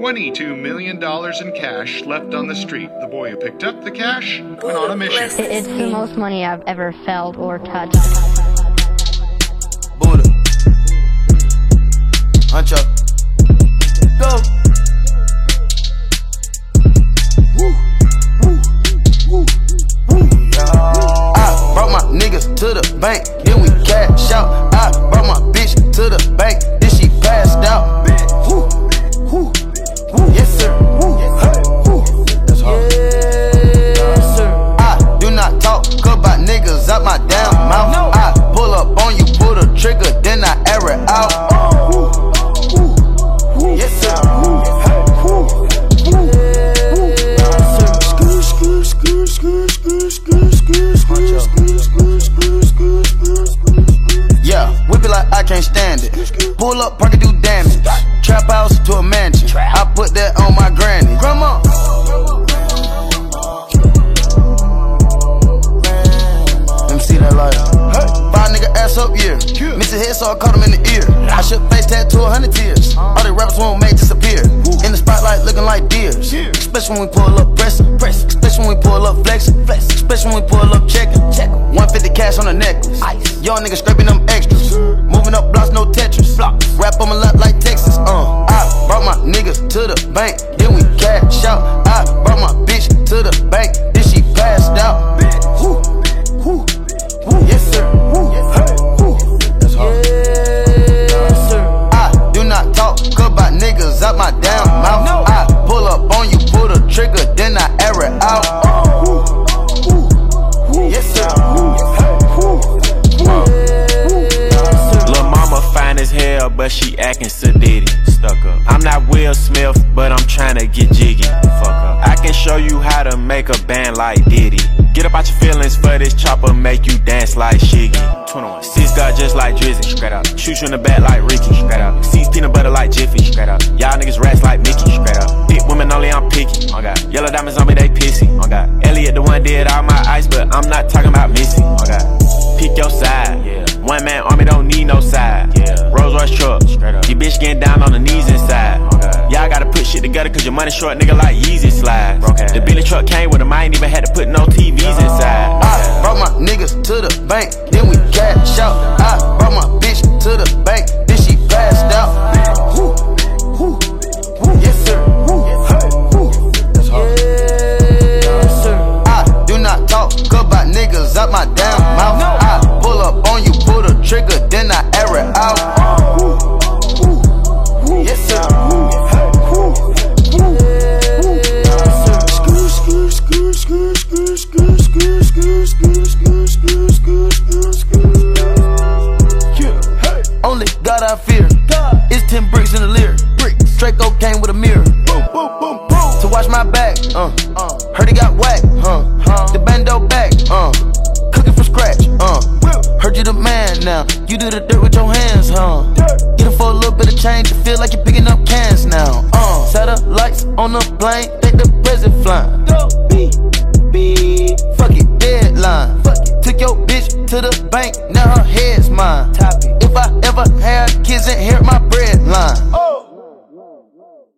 $22 million in cash left on the street. The boy who picked up the cash went on a mission. It's the most money I've ever felt or touched. Buddha. Hunch up. Go. Woo. Woo. Woo. Woo. I brought my niggas to the bank, then we cash out. I brought my bitch to the like I can't stand it. Pull up, park and do damage. Trap house to a mansion. I put that on my granny. Grandma. Let me see that light. Five nigga ass up, yeah. Miss his head, so I caught him in the ear. I should face tattoo a hundred tears. All the rappers won't make disappear. In the spotlight looking like deers. Especially when we pull up pressing. Especially when we pull up flexing. Especially when we pull up checking. 150 cash on the necklace. Young nigga scraping them extras. Moving up blocks, no Tetris. Rap on my lap like Texas. Uh, I brought my niggas to the bank, then we cash out. Acting sedity. Stuck up. I'm not Will Smith, but I'm trying to get jiggy. Fuck up. I can show you how to make a band like Diddy. Get up out your feelings for this chopper, make you dance like Shiggy. 21. Six got just like Drizzy. Straight up. Shoot you in the back like Ricky. Straight up. Seeds peanut butter like Jiffy. Straight up. Y'all niggas rats like Mickey. Straight up. Big women only I'm picky. Oh God. Yellow diamonds on me, they pissy. Oh God. Elliot the one did all my ice, but I'm not talking about Missy. Oh God. Pick your side. Yeah. One man army don't need no side. Yeah. Rolls Royce truck. Your bitch getting down on the knees inside. Okay. Y'all gotta put shit together cause your money short, nigga, like Yeezy slides. Okay. The Billy truck came with him, I ain't even had to put God I fear. It's ten bricks in the Lear. Draco came with a mirror. Boom, boom, boom, boom. To watch my back. Uh, uh. Heard he got whacked. Uh, the bando back. Uh, cooking from scratch. Uh, heard you the man now. You do the dirt with your hands, huh? Get it for a little bit of change to feel like you're picking up cans now. Uh, satellites on the plane, think the president flying. Fuck it, deadline. Took your bitch to the bank, now her head's mine. If I ever had kids inherit my